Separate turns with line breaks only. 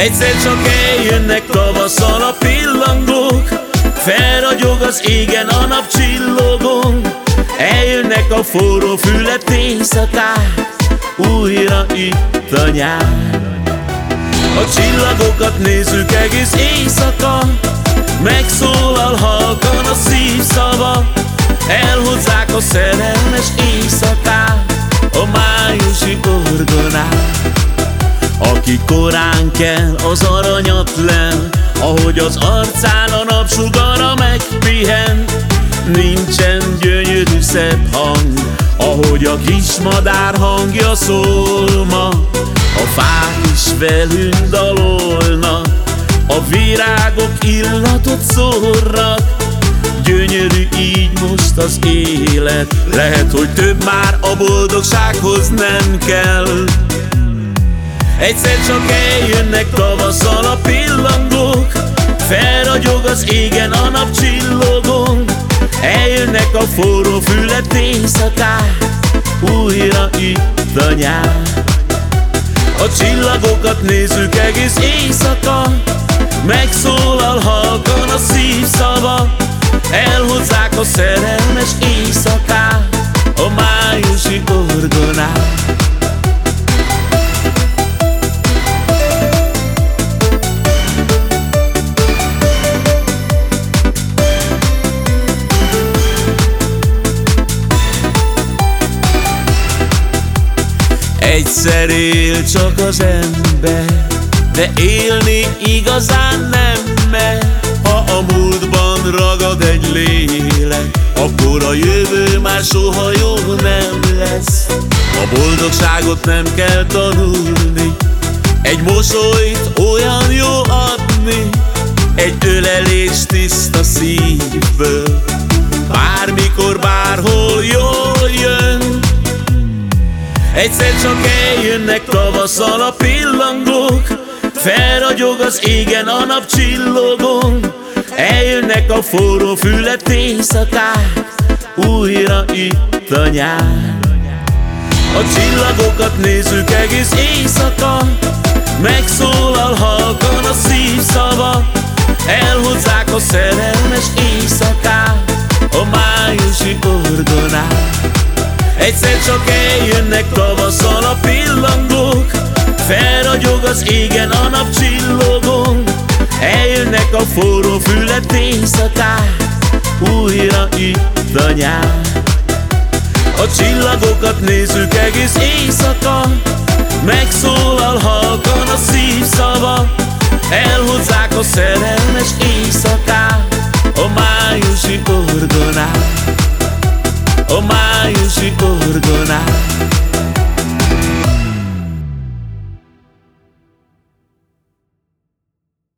Egyszer csak eljönnek tavasszal a pillangók Felragyog az égen a nap csillogón. Eljönnek a forró fület éjszakák Újra itt a nyár. A csillagokat nézzük egész éjszaka Megszólal halkan a szívszava. Elhozzák a szerelmes éjszakát A májusi orgonát Aki korán kell, az aranyat lel Ahogy az arcán a napsugara megpihen. Nincsen gyönyörű szebb hang Ahogy a kis madár hangja szól ma A fák is velünk dalolnak A virágok illatot szórnak. Gyönyörű így most az élet Lehet, hogy több már a boldogsághoz nem kell Egyszer csak eljönnek tavasszal a pillangók Felragyog az égen a nap csillogón. Eljönnek a forró fület éjszakák Újra itt a nyár. A csillagokat nézzük egész éjszaka Megszólal halkan a szívszava. Elhozzák a szerelmes Egyszer él csak az ember De élni igazán nem mer Ha a múltban ragad egy lélek Akkor a jövő már soha jó nem lesz. A boldogságot nem kell tanulni Egy mosolyt olyan jó adni Egy ölelés tiszta szívből. Bármikor, bárhol Egyszer csak eljönnek tavasszal a pillangók Felragyog az égen a nap csillogón. Eljönnek a forró fület éjszakák Újra itt a nyár. A csillagokat nézzük egész éjszaka Megszólal halkan a szívszava. Elhozzák a szerelmes éjszakát A májusi orgonát Egyszer csak eljönnek tavasszal a pillangók Felragyog az égen a nap csillogón. Eljönnek a forró fület éjszakák Újra itt a nyár. A csillagokat nézzük egész éjszaka Megszólal halkan a szívszava. Elhozzák a szerelmes éjszakát